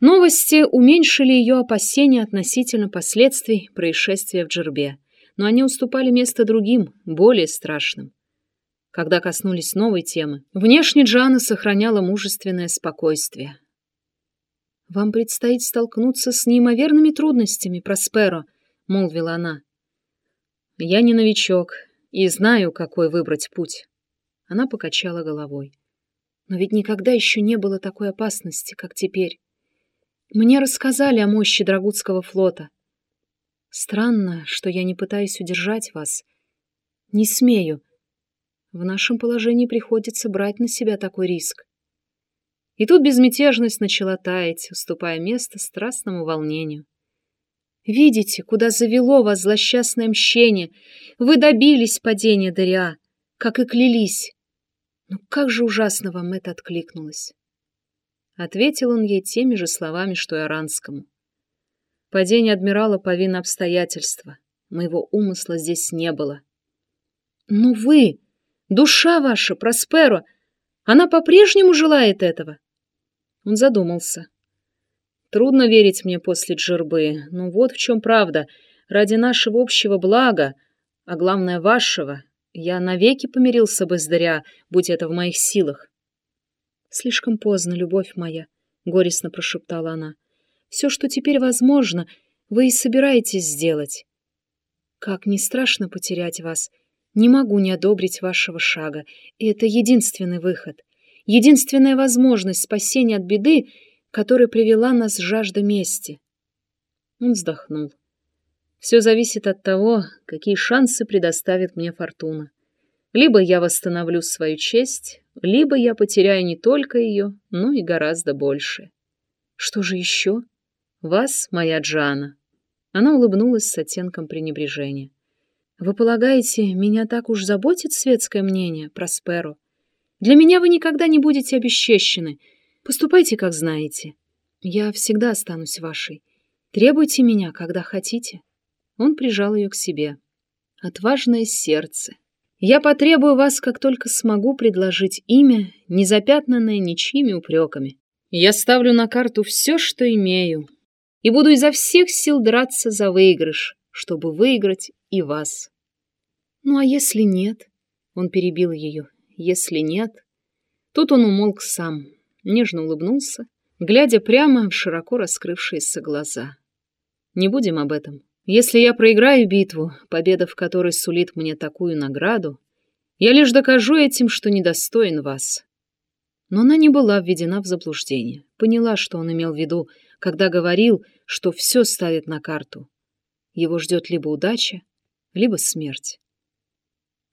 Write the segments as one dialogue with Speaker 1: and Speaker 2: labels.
Speaker 1: Новости уменьшили ее опасения относительно последствий происшествия в Джербе, но они уступали место другим, более страшным. Когда коснулись новой темы, внешне Джана сохраняла мужественное спокойствие. «Вам предстоит столкнуться с неимоверными трудностями, Просперо», — молвила она. «Я не новичок и знаю, какой выбрать путь». Она покачала головой. «Но ведь никогда еще не было такой опасности, как теперь. Мне рассказали о мощи Драгутского флота. Странно, что я не пытаюсь удержать вас. Не смею. В нашем положении приходится брать на себя такой риск. И тут безмятежность начала таять, уступая место страстному волнению. Видите, куда завело вас злосчастное мщение. Вы добились падения Дариа, как и клялись. Но как же ужасно вам это откликнулось. Ответил он ей теми же словами, что и Аранскому. Падение адмирала повинно обстоятельства. Моего умысла здесь не было. Но вы, душа ваша, Просперо, она по-прежнему желает этого? Он задумался. Трудно верить мне после джербы, но вот в чем правда. Ради нашего общего блага, а главное вашего, я навеки помирился бы с Даря, будь это в моих силах. «Слишком поздно, любовь моя», — горестно прошептала она. «Все, что теперь возможно, вы и собираетесь сделать. Как не страшно потерять вас. Не могу не одобрить вашего шага, и это единственный выход, единственная возможность спасения от беды, которая привела нас жажда мести». Он вздохнул. «Все зависит от того, какие шансы предоставит мне фортуна. Либо я восстановлю свою честь, либо я потеряю не только ее, но и гораздо больше. Что же еще? Вас, моя Джана. Она улыбнулась с оттенком пренебрежения. Вы полагаете, меня так уж заботит светское мнение, Просперо? Для меня вы никогда не будете обесчещены. Поступайте, как знаете. Я всегда останусь вашей. Требуйте меня, когда хотите. Он прижал ее к себе. Отважное сердце, я потребую вас, как только смогу предложить имя, не запятнанное ничьими упреками. Я ставлю на карту все, что имею, и буду изо всех сил драться за выигрыш, чтобы выиграть и вас. Ну а если нет? Он перебил ее. Если нет? Тут он умолк сам, нежно улыбнулся, глядя прямо в широко раскрывшиеся глаза. Не будем об этом. Если я проиграю битву, победа в которой сулит мне такую награду, я лишь докажу этим, что недостоин вас. Но она не была введена в заблуждение, поняла, что он имел в виду, когда говорил, что все ставит на карту. Его ждет либо удача, либо смерть.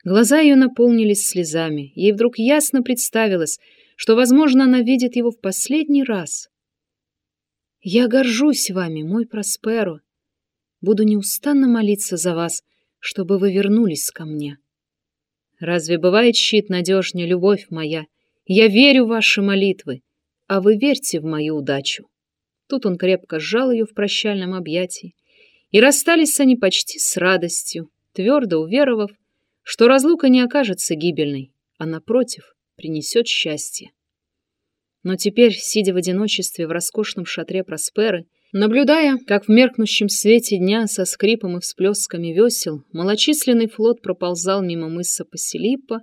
Speaker 1: Глаза ее наполнились слезами, ей вдруг ясно представилось, что, возможно, она видит его в последний раз. «Я горжусь вами, мой Просперо», Буду неустанно молиться за вас, чтобы вы вернулись ко мне. Разве бывает щит надежнее, любовь моя? Я верю в ваши молитвы, а вы верьте в мою удачу. Тут он крепко сжал ее в прощальном объятии, и расстались они почти с радостью, твердо уверовав, что разлука не окажется гибельной, а, напротив, принесет счастье. Но теперь, сидя в одиночестве в роскошном шатре Просперы, Наблюдая, как в меркнущем свете дня со скрипом и всплесками весел малочисленный флот проползал мимо мыса Паселипа,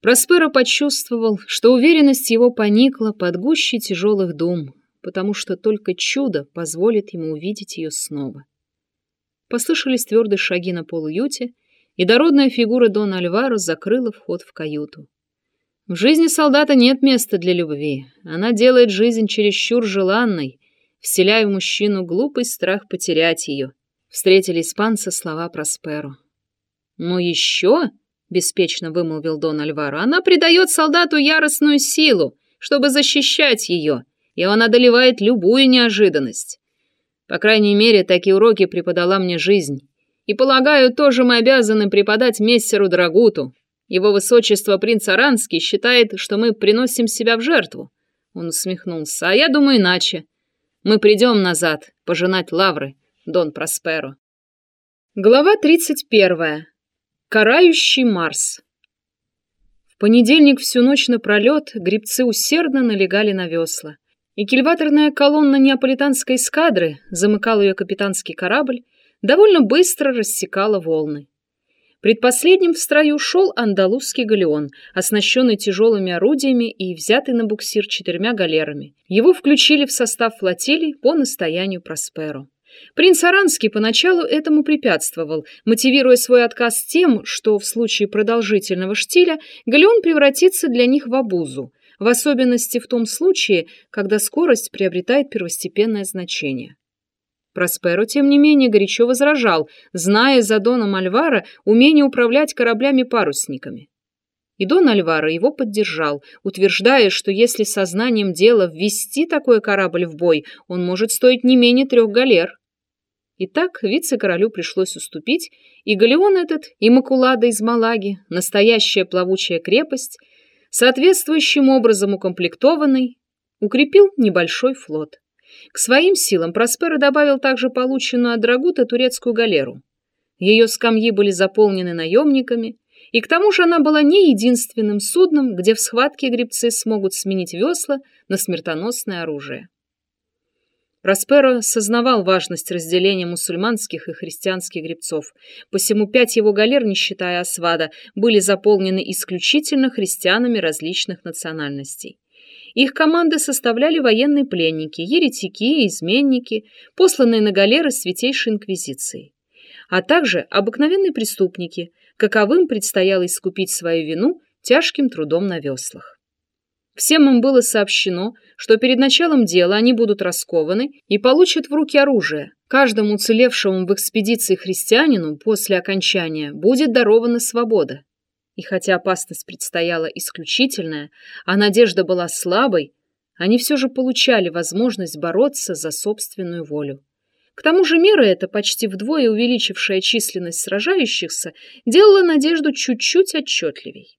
Speaker 1: Просперо почувствовал, что уверенность его поникла под гуще тяжелых дум, потому что только чудо позволит ему увидеть ее снова. Послышались твердые шаги на полуюте, и дородная фигура Дона Альваро закрыла вход в каюту. В жизни солдата нет места для любви. Она делает жизнь чересчур желанной, вселяя в мужчину глупый страх потерять ее. Встретили испанца слова Просперо. «Но еще», — беспечно вымолвил Дон Альваро, «она придает солдату яростную силу, чтобы защищать ее, и он одолевает любую неожиданность. По крайней мере, такие уроки преподала мне жизнь. И, полагаю, тоже мы обязаны преподать мессеру Драгуту. Его высочество принц Аранский считает, что мы приносим себя в жертву». Он усмехнулся. «А я думаю иначе. Мы придем назад, пожинать лавры, Дон Просперо. Глава 31. Карающий Марс. В понедельник всю ночь напролет грибцы усердно налегали на весла. и кильваторная колонна неаполитанской эскадры, замыкал ее капитанский корабль, довольно быстро рассекала волны. Предпоследним в строю шел андалузский галеон, оснащенный тяжелыми орудиями и взятый на буксир четырьмя галерами. Его включили в состав флотилии по настоянию Просперо. Принц Аранский поначалу этому препятствовал, мотивируя свой отказ тем, что в случае продолжительного штиля галеон превратится для них в обузу, в особенности в том случае, когда скорость приобретает первостепенное значение. Просперо, тем не менее, горячо возражал, зная за Доном Альвара умение управлять кораблями-парусниками. И Дон Альвара его поддержал, утверждая, что если сознанием дела ввести такой корабль в бой, он может стоить не менее трех галер. Итак, вице-королю пришлось уступить, и галеон этот, Иммакулада из Малаги, настоящая плавучая крепость, соответствующим образом укомплектованный, укрепил небольшой флот. К своим силам Просперо добавил также полученную от Драгута турецкую галеру. Ее скамьи были заполнены наемниками, и к тому же она была не единственным судном, где в схватке гребцы смогут сменить весла на смертоносное оружие. Просперо сознавал важность разделения мусульманских и христианских гребцов, посему пять его галер, не считая Асвада, были заполнены исключительно христианами различных национальностей. Их команды составляли военные пленники, еретики, изменники, посланные на галеры Святейшей Инквизицией, а также обыкновенные преступники, каковым предстояло искупить свою вину тяжким трудом на веслах. Всем им было сообщено, что перед началом дела они будут раскованы и получат в руки оружие. Каждому уцелевшему в экспедиции христианину после окончания будет дарована свобода. И хотя опасность предстояла исключительная, а надежда была слабой, они все же получали возможность бороться за собственную волю. К тому же мера эта, почти вдвое увеличившая численность сражающихся, делала надежду чуть-чуть отчетливей.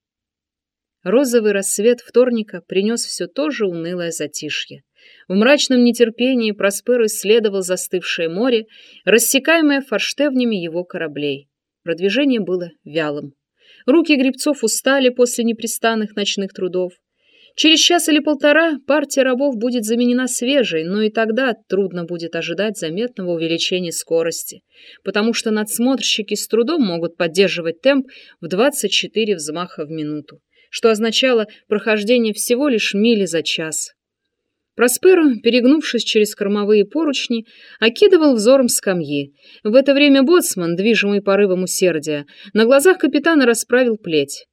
Speaker 1: Розовый рассвет вторника принес все то же унылое затишье. В мрачном нетерпении Проспер исследовал застывшее море, рассекаемое форштевнями его кораблей. Продвижение было вялым. Руки гребцов устали после непрестанных ночных трудов. Через час или полтора партия рабов будет заменена свежей, но и тогда трудно будет ожидать заметного увеличения скорости, потому что надсмотрщики с трудом могут поддерживать темп в 24 взмаха в минуту что означало прохождение всего лишь мили за час. Просперо, перегнувшись через кормовые поручни, окидывал взором скамьи. В это время боцман, движимый порывом усердия, на глазах капитана расправил плеть.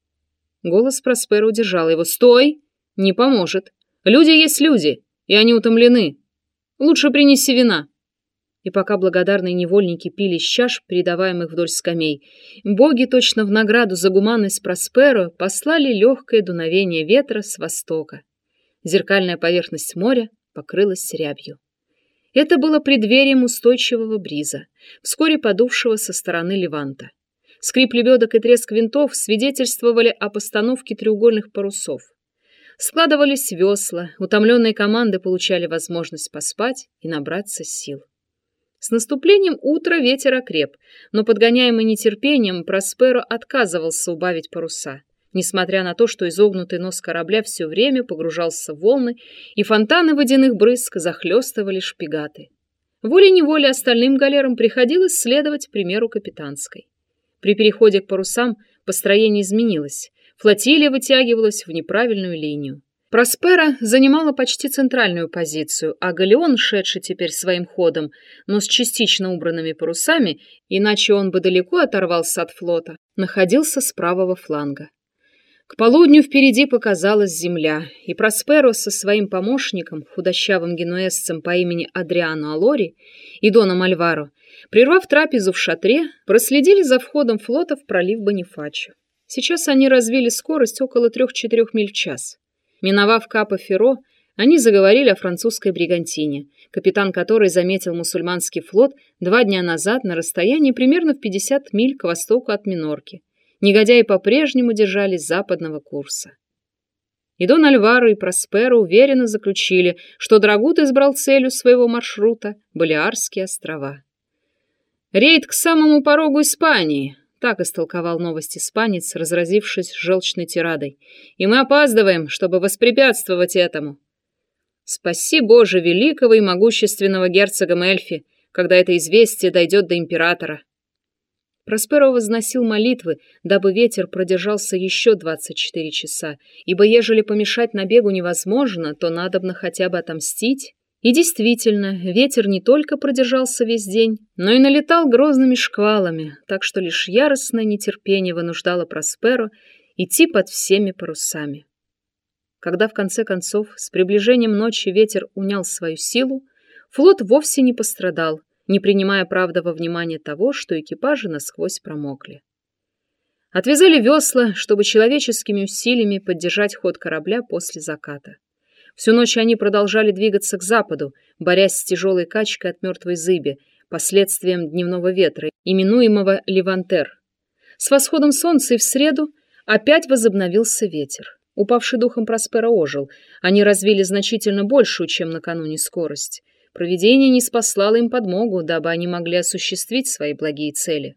Speaker 1: Голос Проспера удержал его. «Стой! Не поможет. Люди есть люди, и они утомлены. Лучше принеси вина» и пока благодарные невольники пили из чаш, передаваемых вдоль скамей, боги точно в награду за гуманность Просперо послали легкое дуновение ветра с востока. Зеркальная поверхность моря покрылась рябью. Это было преддверием устойчивого бриза, вскоре подувшего со стороны Леванта. Скрип лебедок и треск винтов свидетельствовали о постановке треугольных парусов. Складывались весла, утомленные команды получали возможность поспать и набраться сил. С наступлением утра ветер окреп, но подгоняемый нетерпением Просперо отказывался убавить паруса, несмотря на то, что изогнутый нос корабля все время погружался в волны, и фонтаны водяных брызг захлестывали шпигаты. Волей-неволей остальным галерам приходилось следовать примеру капитанской. При переходе к парусам построение изменилось, флотилия вытягивалась в неправильную линию. Проспера занимала почти центральную позицию, а галеон, шедший теперь своим ходом, но с частично убранными парусами, иначе он бы далеко оторвался от флота, находился с правого фланга. К полудню впереди показалась земля, и Просперо со своим помощником, худощавым генуэзцем по имени Адриано Алори и Доном Альваро, прервав трапезу в шатре, проследили за входом флота в пролив Бонифачо. Сейчас они развили скорость около трех-четырех миль в час. Миновав Капо Ферро, они заговорили о французской бригантине, капитан которой заметил мусульманский флот два дня назад на расстоянии примерно в 50 миль к востоку от Минорки. Негодяи по-прежнему держались западного курса. И Дон Альваро и Просперо уверенно заключили, что Драгут избрал целью своего маршрута Балиарские острова. Рейд к самому порогу Испании, так истолковал новость испанец, разразившись желчной тирадой. «И мы опаздываем, чтобы воспрепятствовать этому». Спаси Боже великого и могущественного герцога Мельфи, когда это известие дойдет до императора. Просперо возносил молитвы, дабы ветер продержался еще двадцать четыре часа, ибо ежели помешать набегу невозможно, то надобно хотя бы отомстить. И действительно, ветер не только продержался весь день, но и налетал грозными шквалами, так что лишь яростное нетерпение вынуждало Просперо идти под всеми парусами. Когда в конце концов с приближением ночи ветер унял свою силу, флот вовсе не пострадал, не принимая, правда, во внимание того, что экипажи насквозь промокли. Отвязали весла, чтобы человеческими усилиями поддержать ход корабля после заката. Всю ночь они продолжали двигаться к западу, борясь с тяжелой качкой от мертвой зыби, последствием дневного ветра, именуемого Левантер. С восходом солнца и в среду опять возобновился ветер. Упавший духом Проспера ожил. Они развили значительно большую, чем накануне скорость. Провидение не спаслало им подмогу, дабы они могли осуществить свои благие цели.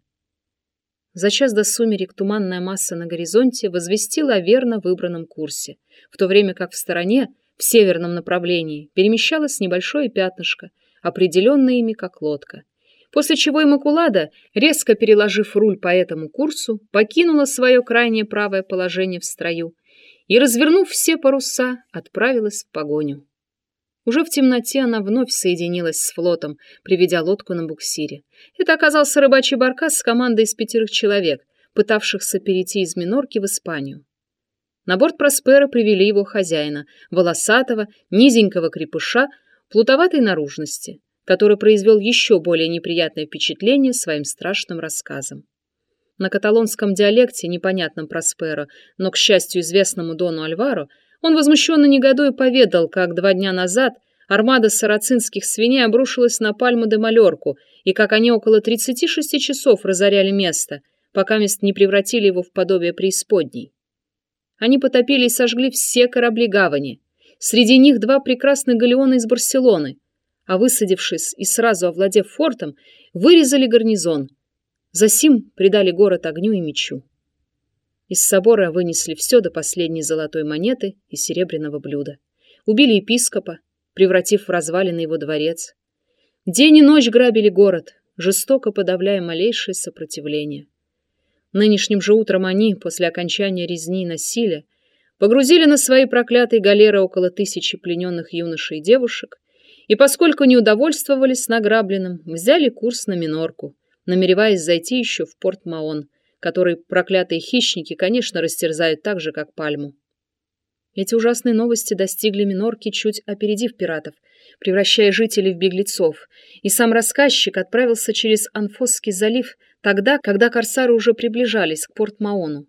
Speaker 1: За час до сумерек туманная масса на горизонте возвестила о верно выбранном курсе, в то время как в стороне, в северном направлении, перемещалось небольшое пятнышко, определенное ими как лодка. После чего Имакулада, резко переложив руль по этому курсу, покинула свое крайнее правое положение в строю и, развернув все паруса, отправилась в погоню. Уже в темноте она вновь соединилась с флотом, приведя лодку на буксире. Это оказался рыбачий баркас с командой из пятерых человек, пытавшихся перейти из Минорки в Испанию. На борт Проспера привели его хозяина, волосатого, низенького крепыша, плутоватой наружности, который произвел еще более неприятное впечатление своим страшным рассказом. На каталонском диалекте, непонятном Просперо, но, к счастью, известному Дону Альваро, он возмущенно негодуя поведал, как два дня назад армада сарацинских свиней обрушилась на Пальму де Малерку, и как они около 36 часов разоряли место, пока мест не превратили его в подобие преисподней. Они потопили и сожгли все корабли гавани. Среди них два прекрасных галеона из Барселоны, а высадившись и сразу овладев фортом, вырезали гарнизон. Засим предали город огню и мечу. Из собора вынесли все до последней золотой монеты и серебряного блюда. Убили епископа, превратив в развалины его дворец. День и ночь грабили город, жестоко подавляя малейшее сопротивление. Нынешним же утром они, после окончания резни и насилия, погрузили на свои проклятые галеры около тысячи плененных юношей и девушек, и поскольку не удовольствовались награбленным, взяли курс на Минорку, намереваясь зайти еще в порт Маон – который проклятые хищники, конечно, растерзают так же, как пальму. Эти ужасные новости достигли Минорки, чуть опередив пиратов, превращая жителей в беглецов, и сам рассказчик отправился через Анфосский залив тогда, когда корсары уже приближались к Порт-Маону.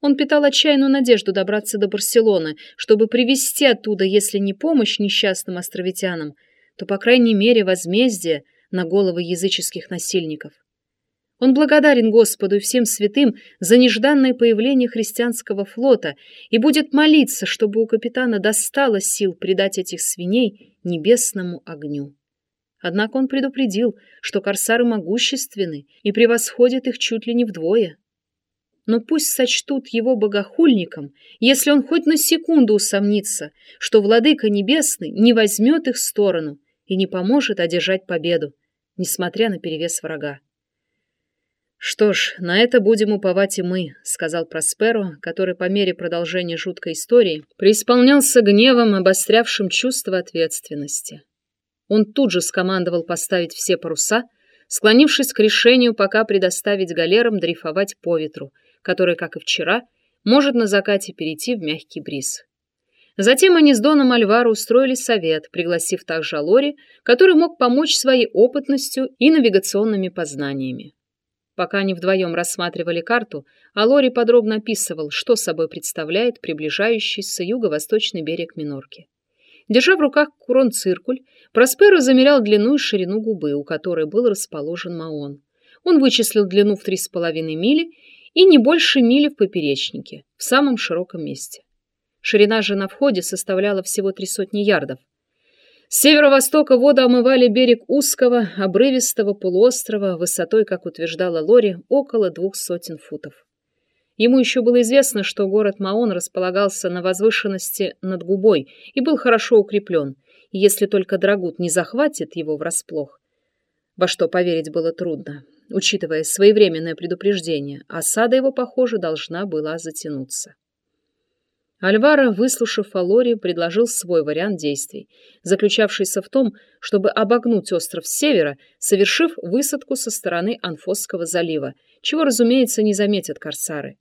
Speaker 1: Он питал отчаянную надежду добраться до Барселоны, чтобы привезти оттуда, если не помощь несчастным островитянам, то, по крайней мере, возмездие на головы языческих насильников. Он благодарен Господу и всем святым за нежданное появление христианского флота и будет молиться, чтобы у капитана достало сил предать этих свиней небесному огню. Однако он предупредил, что корсары могущественны и превосходят их чуть ли не вдвое. Но пусть сочтут его богохульником, если он хоть на секунду усомнится, что владыка небесный не возьмет их сторону и не поможет одержать победу, несмотря на перевес врага. Что ж, на это будем уповать и мы, сказал Просперо, который по мере продолжения жуткой истории преисполнялся гневом, обострявшим чувство ответственности. Он тут же скомандовал поставить все паруса, склонившись к решению пока предоставить галерам дрейфовать по ветру, который, как и вчера, может на закате перейти в мягкий бриз. Затем они с Доном Альваро устроили совет, пригласив также Алори, который мог помочь своей опытностью и навигационными познаниями. Пока они вдвоем рассматривали карту, Алори подробно описывал, что собой представляет приближающийся юго-восточный берег Минорки. Держа в руках курон-циркуль, Просперо замерял длину и ширину губы, у которой был расположен Маон. Он вычислил длину в три с половиной мили и не больше мили в поперечнике, в самом широком месте. Ширина же на входе составляла всего три сотни ярдов, с северо-востока воды омывали берег узкого, обрывистого полуострова высотой, как утверждала Лори, около двух сотен футов. Ему еще было известно, что город Маон располагался на возвышенности над губой и был хорошо укреплен, если только Драгут не захватит его врасплох, во что поверить было трудно, учитывая своевременное предупреждение, осада его, похоже, должна была затянуться. Альвара, выслушав Фалори, предложил свой вариант действий, заключавшийся в том, чтобы обогнуть остров с севера, совершив высадку со стороны Анфосского залива, чего, разумеется, не заметят корсары.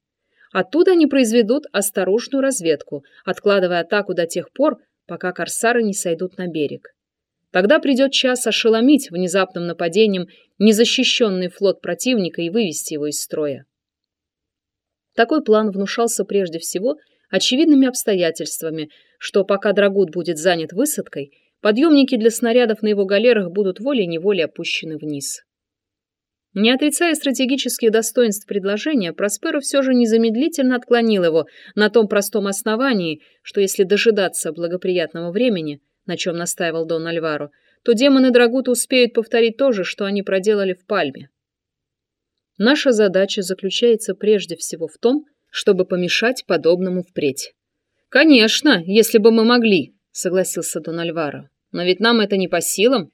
Speaker 1: Оттуда они произведут осторожную разведку, откладывая атаку до тех пор, пока корсары не сойдут на берег. Тогда придет час ошеломить внезапным нападением незащищенный флот противника и вывести его из строя. Такой план внушался прежде всего – очевидными обстоятельствами, что пока Драгут будет занят высадкой, подъемники для снарядов на его галерах будут волей-неволей опущены вниз. Не отрицая стратегических достоинств предложения, Просперо все же незамедлительно отклонил его на том простом основании, что если дожидаться благоприятного времени, на чем настаивал Дон Альваро, то демоны Драгута успеют повторить то же, что они проделали в Пальме. Наша задача заключается прежде всего в том, чтобы помешать подобному впредь. Конечно, если бы мы могли, согласился Дон Альваро. Но ведь нам это не по силам.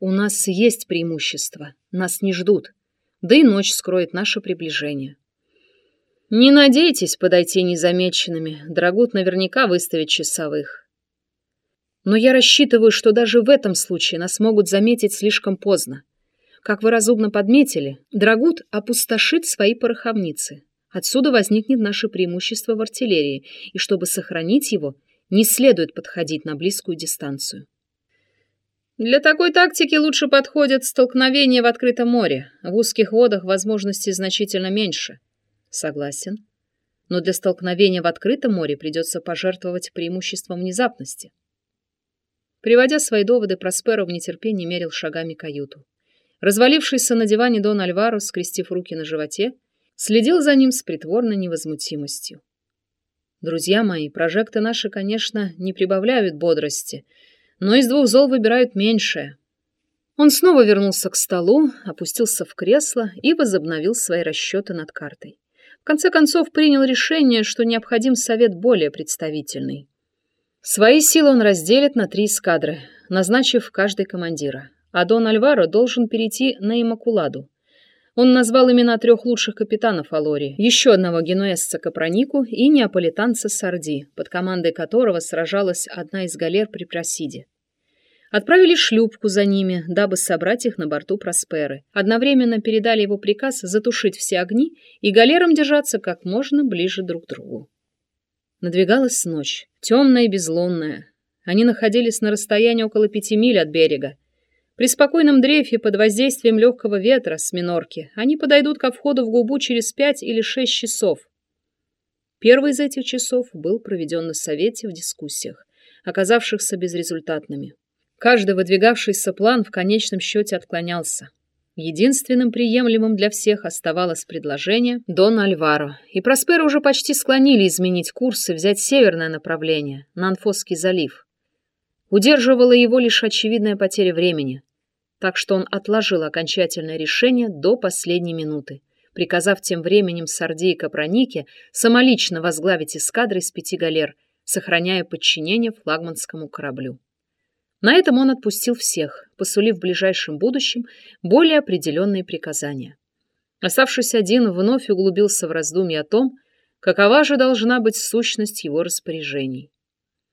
Speaker 1: У нас есть преимущество. Нас не ждут. Да и ночь скроет наше приближение. Не надейтесь подойти незамеченными. Драгут наверняка выставит часовых. Но я рассчитываю, что даже в этом случае нас могут заметить слишком поздно. Как вы разумно подметили, Драгут опустошит свои пороховницы. Отсюда возникнет наше преимущество в артиллерии, и чтобы сохранить его, не следует подходить на близкую дистанцию. Для такой тактики лучше подходят столкновения в открытом море. В узких водах возможностей значительно меньше. Согласен. Но для столкновения в открытом море придется пожертвовать преимуществом внезапности. Приводя свои доводы, Просперо в нетерпении мерил шагами каюту. Развалившийся на диване Дон Альваро, скрестив руки на животе, следил за ним с притворной невозмутимостью. Друзья мои, прожекты наши, конечно, не прибавляют бодрости, но из двух зол выбирают меньшее. Он снова вернулся к столу, опустился в кресло и возобновил свои расчеты над картой. В конце концов принял решение, что необходим совет более представительный. Свои силы он разделит на три эскадры, назначив каждый командира. А Дон Альваро должен перейти на Имакуладу, он назвал имена трех лучших капитанов Алори, еще одного генуэзца Капронику и неаполитанца Сарди, под командой которого сражалась одна из галер при Просиде. Отправили шлюпку за ними, дабы собрать их на борту Просперы. Одновременно передали его приказ затушить все огни и галерам держаться как можно ближе друг к другу. Надвигалась ночь, темная и безлунная. Они находились на расстоянии около пяти миль от берега, при спокойном дрейфе под воздействием легкого ветра с минорки они подойдут ко входу в губу через пять или шесть часов. Первый из этих часов был проведен на совете в дискуссиях, оказавшихся безрезультатными. Каждый выдвигавшийся план в конечном счете отклонялся. Единственным приемлемым для всех оставалось предложение Дона Альваро, и Проспера уже почти склонили изменить курс и взять северное направление, на Анфосский залив. Удерживала его лишь очевидная потеря времени так что он отложил окончательное решение до последней минуты, приказав тем временем Сарди и Капронике самолично возглавить эскадры из пяти галер, сохраняя подчинение флагманскому кораблю. На этом он отпустил всех, посулив в ближайшем будущем более определенные приказания. Оставшись один, вновь углубился в раздумья о том, какова же должна быть сущность его распоряжений.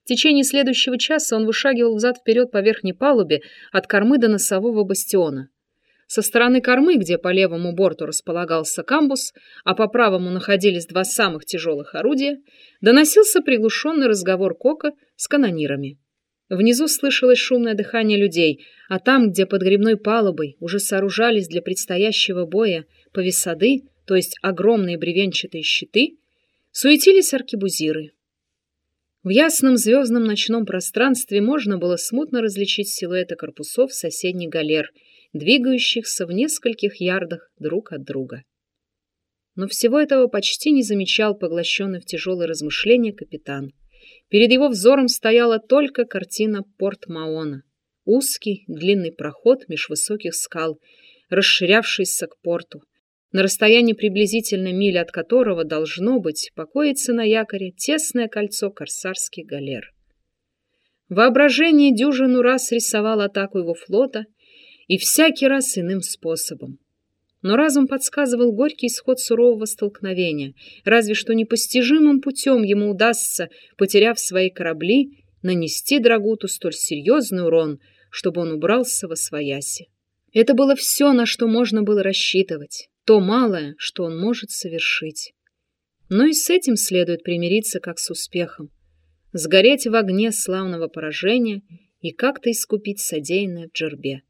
Speaker 1: В течение следующего часа он вышагивал взад-вперед по верхней палубе от кормы до носового бастиона. Со стороны кормы, где по левому борту располагался камбус, а по правому находились два самых тяжелых орудия, доносился приглушенный разговор Кока с канонирами. Внизу слышалось шумное дыхание людей, а там, где под гребной палубой уже сооружались для предстоящего боя повисады, то есть огромные бревенчатые щиты, суетились аркебузиры. В ясном звездном ночном пространстве можно было смутно различить силуэты корпусов соседних галер, двигающихся в нескольких ярдах друг от друга. Но всего этого почти не замечал поглощенный в тяжелые размышления капитан. Перед его взором стояла только картина порт Маона. Узкий, длинный проход меж высоких скал, расширявшийся к порту, на расстоянии приблизительно мили от которого должно быть покоиться на якоре тесное кольцо корсарских галер. Воображение дюжину раз рисовало атаку его флота, и всякий раз иным способом. Но разум подсказывал горький исход сурового столкновения, разве что непостижимым путем ему удастся, потеряв свои корабли, нанести Драгуту столь серьезный урон, чтобы он убрался во свояси. Это было все, на что можно было рассчитывать, то малое, что он может совершить. Но и с этим следует примириться как с успехом, сгореть в огне славного поражения и как-то искупить содеянное в джербе.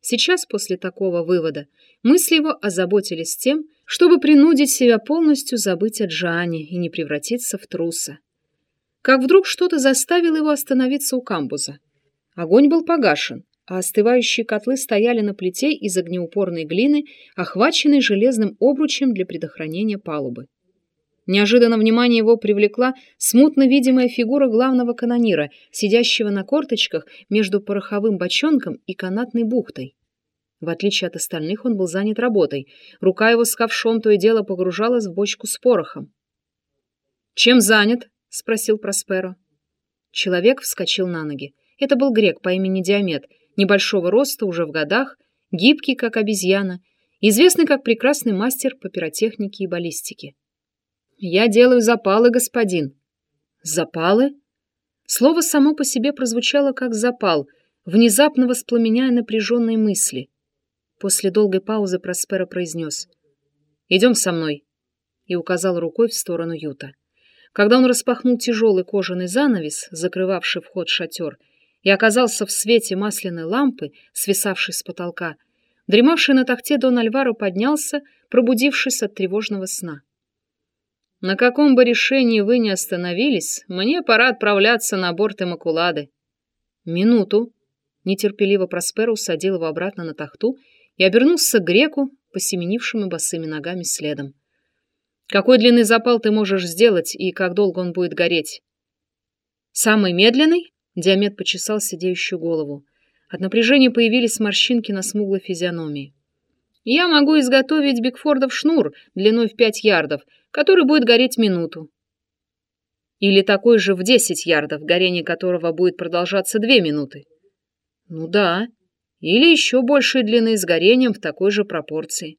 Speaker 1: Сейчас, после такого вывода, мысли его озаботились тем, чтобы принудить себя полностью забыть о Джане и не превратиться в труса. Как вдруг что-то заставило его остановиться у камбуза. Огонь был погашен, а остывающие котлы стояли на плите из огнеупорной глины, охваченной железным обручем для предохранения палубы. Неожиданно внимание его привлекла смутно видимая фигура главного канонира, сидящего на корточках между пороховым бочонком и канатной бухтой. В отличие от остальных, он был занят работой. Рука его с ковшом то и дело погружалась в бочку с порохом. «Чем занят?» — спросил Просперо. Человек вскочил на ноги. Это был грек по имени Диамет, небольшого роста, уже в годах, гибкий, как обезьяна, известный как прекрасный мастер по пиротехнике и баллистике. «Я делаю запалы, господин». «Запалы?» Слово само по себе прозвучало как запал, внезапно воспламеняя напряженные мысли. После долгой паузы Проспера произнес «Идем со мной» и указал рукой в сторону Юта. Когда он распахнул тяжелый кожаный занавес, закрывавший вход в шатер, и оказался в свете масляной лампы, свисавшей с потолка, дремавший на тахте Дон Альваро поднялся, пробудившись от тревожного сна. На каком бы решении вы ни остановились, мне пора отправляться на борт Имакулады. Минуту. Нетерпеливо Просперо усадил его обратно на тахту и обернулся к греку, посеменившему босыми ногами следом. Какой длины запал ты можешь сделать и как долго он будет гореть? Самый медленный? Диамет почесал сидеющую голову. От напряжения появились морщинки на смуглой физиономии. Я могу изготовить Бигфордов шнур длиной в пять ярдов, который будет гореть минуту. Или такой же в 10 ярдов, горение которого будет продолжаться 2 минуты. Ну да, или еще большей длины с горением в такой же пропорции.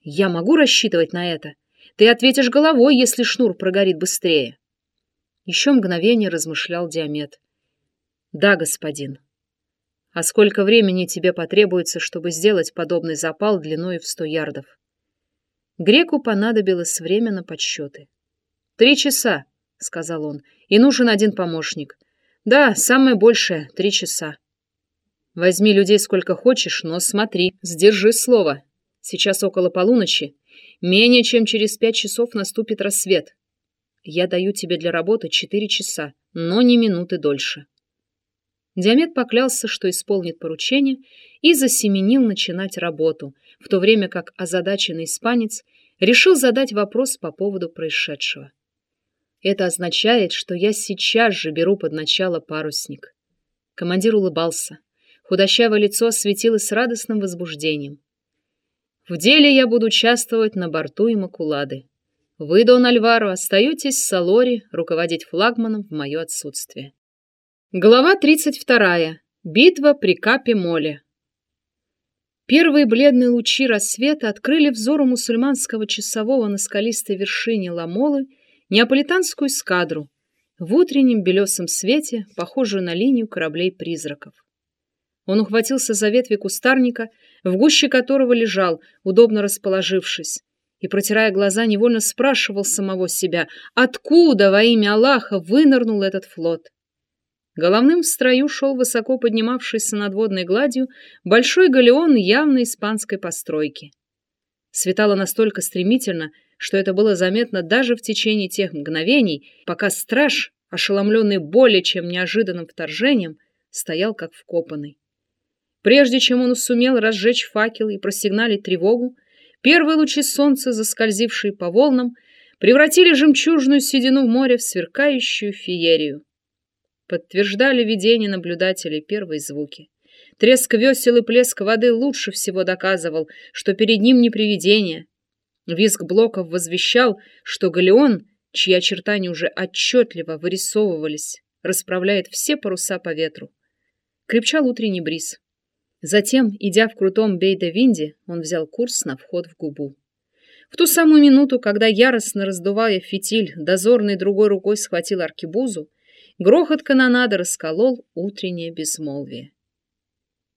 Speaker 1: Я могу рассчитывать на это? Ты ответишь головой, если шнур прогорит быстрее. Еще мгновение размышлял Диамет. Да, господин. А сколько времени тебе потребуется, чтобы сделать подобный запал длиной в сто ярдов? Греку понадобилось время на подсчеты. «Три часа», — сказал он, — «и нужен один помощник. Да, самое большее — три часа. Возьми людей сколько хочешь, но смотри, сдержи слово. Сейчас около полуночи. Менее чем через пять часов наступит рассвет. Я даю тебе для работы четыре часа, но не минуты дольше». Диамет поклялся, что исполнит поручение, и засеменил начинать работу, в то время как озадаченный испанец решил задать вопрос по поводу происшедшего. Это означает, что я сейчас же беру под начало парусник. Командир улыбался. Худощавое лицо осветилось радостным возбуждением. В деле я буду участвовать на борту Имакулады. Вы, Дон Альваро, остаетесь с Салори руководить флагманом в мое отсутствие. Глава 32. Битва при Капе-Моле. Первые бледные лучи рассвета открыли взору мусульманского часового на скалистой вершине Ламолы неаполитанскую эскадру в утреннем белесом свете, похожую на линию кораблей-призраков. Он ухватился за ветви кустарника, в гуще которого лежал, удобно расположившись, и, протирая глаза, невольно спрашивал самого себя, откуда во имя Аллаха вынырнул этот флот. Головным в строю шел высоко поднимавшийся над водной гладью большой галеон явно испанской постройки. Светало настолько стремительно, что это было заметно даже в течение тех мгновений, пока страж, ошеломленный более чем неожиданным вторжением, стоял как вкопанный. Прежде чем он сумел разжечь факел и просигналить тревогу, первые лучи солнца, заскользившие по волнам, превратили жемчужную седину в море в сверкающую феерию подтверждали видение наблюдателей первые звуки. Треск весел и плеск воды лучше всего доказывал, что перед ним не привидение. Визг блоков возвещал, что галеон, чьи очертания уже отчетливо вырисовывались расправляет все паруса по ветру. Крепчал утренний бриз. Затем, идя в крутом Бейда-Винде, он взял курс на вход в губу. В ту самую минуту, когда, яростно раздувая фитиль, дозорный другой рукой схватил аркебузу, грохот канонады расколол утреннее безмолвие.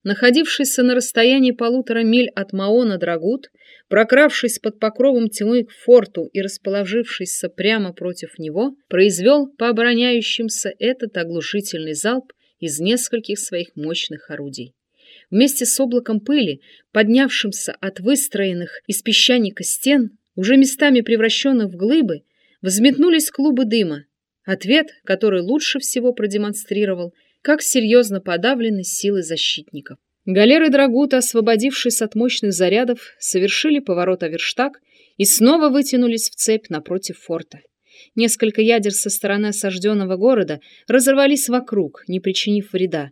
Speaker 1: Находившийся на расстоянии полутора миль от Маона Драгут, прокравшись под покровом тьмы к форту и расположившийся прямо против него, произвел по обороняющимся этот оглушительный залп из нескольких своих мощных орудий. Вместе с облаком пыли, поднявшимся от выстроенных из песчаника стен, уже местами превращенных в глыбы, взметнулись клубы дыма. Ответ, который лучше всего продемонстрировал – как серьезно подавлены силы защитников. Галеры Драгута, освободившись от мощных зарядов, совершили поворот Аверштаг и снова вытянулись в цепь напротив форта. Несколько ядер со стороны осажденного города разорвались вокруг, не причинив вреда.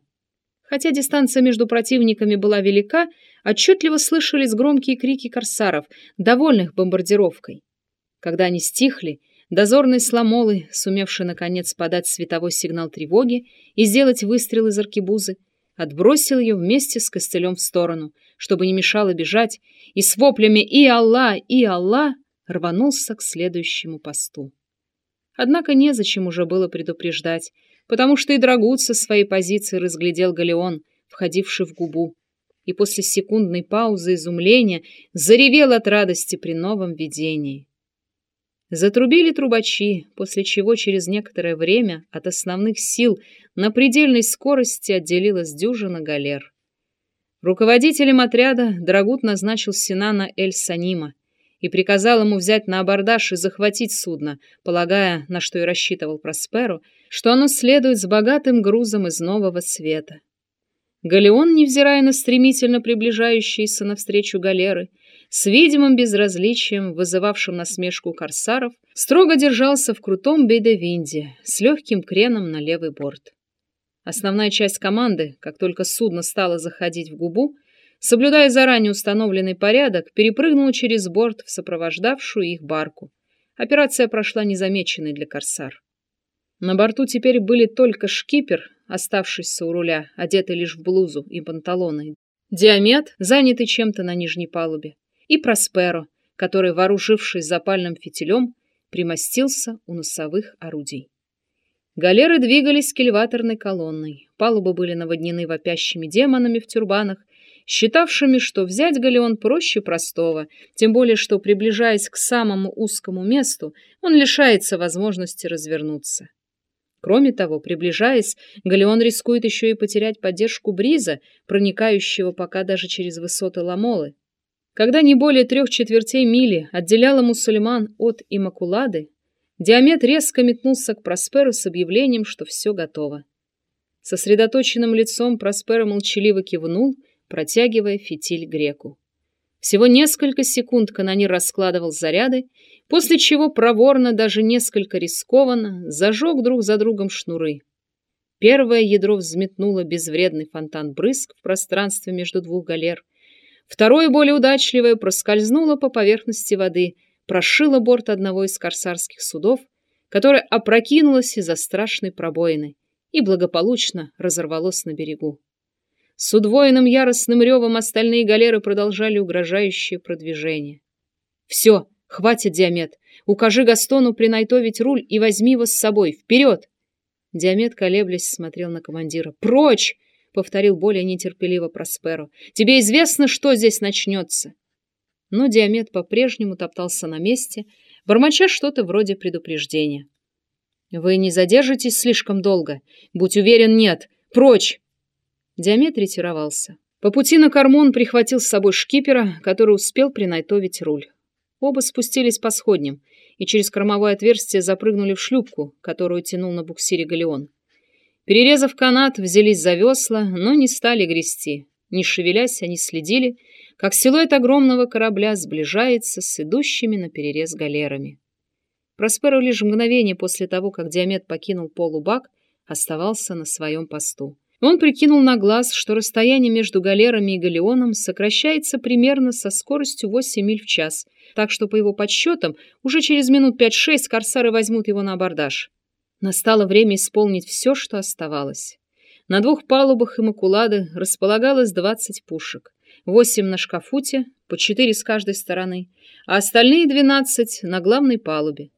Speaker 1: Хотя дистанция между противниками была велика, отчетливо слышались громкие крики корсаров, довольных бомбардировкой. Когда они стихли, Дозорный сломолы, сумевший наконец подать световой сигнал тревоги и сделать выстрел из аркебузы, отбросил ее вместе с костылем в сторону, чтобы не мешало бежать, и с воплями «И Аллах! И Аллах!» рванулся к следующему посту. Однако незачем уже было предупреждать, потому что и Драгут со своей позиции разглядел галеон, входивший в губу, и после секундной паузы изумления заревел от радости при новом видении. Затрубили трубачи, после чего через некоторое время от основных сил на предельной скорости отделилась дюжина галер. Руководителем отряда Драгут назначил Синана Эль-Санима и приказал ему взять на абордаж и захватить судно, полагая, на что и рассчитывал Просперу, что оно следует с богатым грузом из нового света. Галеон, невзирая на стремительно приближающиеся навстречу галеры, с видимым безразличием, вызывавшим насмешку корсаров, строго держался в крутом бедовинде с легким креном на левый борт. Основная часть команды, как только судно стало заходить в губу, соблюдая заранее установленный порядок, перепрыгнула через борт в сопровождавшую их барку. Операция прошла незамеченной для корсар. На борту теперь были только шкипер, оставшийся у руля, одетый лишь в блузу и панталоны, Диамет, занятый чем-то на нижней палубе, и Просперо, который, вооружившись запальным фитилем, примостился у носовых орудий. Галеры двигались кильваторной колонной, палубы были наводнены вопящими демонами в тюрбанах, считавшими, что взять галеон проще простого, тем более что, приближаясь к самому узкому месту, он лишается возможности развернуться. Кроме того, приближаясь, галеон рискует еще и потерять поддержку бриза, проникающего пока даже через высоты Ламолы. Когда не более трех четвертей мили отделяла мусульман от Имакулады, Диамет резко метнулся к Просперу с объявлением, что все готово. Сосредоточенным лицом Проспера молчаливо кивнул, протягивая фитиль греку. Всего несколько секунд канонир раскладывал заряды, после чего проворно, даже несколько рискованно, зажег друг за другом шнуры. Первое ядро взметнуло безвредный фонтан брызг в пространстве между двух галер, Второе, более удачливое, проскользнуло по поверхности воды, прошило борт одного из корсарских судов, которое опрокинулось из-за страшной пробоины и благополучно разорвалось на берегу. С удвоенным яростным ревом остальные галеры продолжали угрожающее продвижение. «Все, хватит, Диамет! Укажи Гастону принайтовить руль и возьми его с собой! Вперед!» Диамет, колеблясь, смотрел на командира. «Прочь! — повторил более нетерпеливо Просперо. «Тебе известно, что здесь начнется?» Но Диамет по-прежнему топтался на месте, бормоча что-то вроде предупреждения. «Вы не задержитесь слишком долго? Будь уверен, нет! Прочь!» Диамет ретировался. По пути на корму он прихватил с собой шкипера, который успел принайтовить руль. Оба спустились по сходням и через кормовое отверстие запрыгнули в шлюпку, которую тянул на буксире галеон. Перерезав канат, взялись за весла, но не стали грести. Не шевелясь, они следили, как силуэт огромного корабля сближается с идущими на перерез галерами. Просперо лишь мгновение после того, как Диамет покинул полубак, оставался на своем посту. Он прикинул на глаз, что расстояние между галерами и галеоном сокращается примерно со скоростью 8 миль в час, так что, по его подсчетам, уже через минут 5-6 корсары возьмут его на абордаж. Настало время исполнить все, что оставалось. На двух палубах Имакулады располагалось 20 пушек, восемь на шкафуте, по четыре с каждой стороны, а остальные 12 на главной палубе.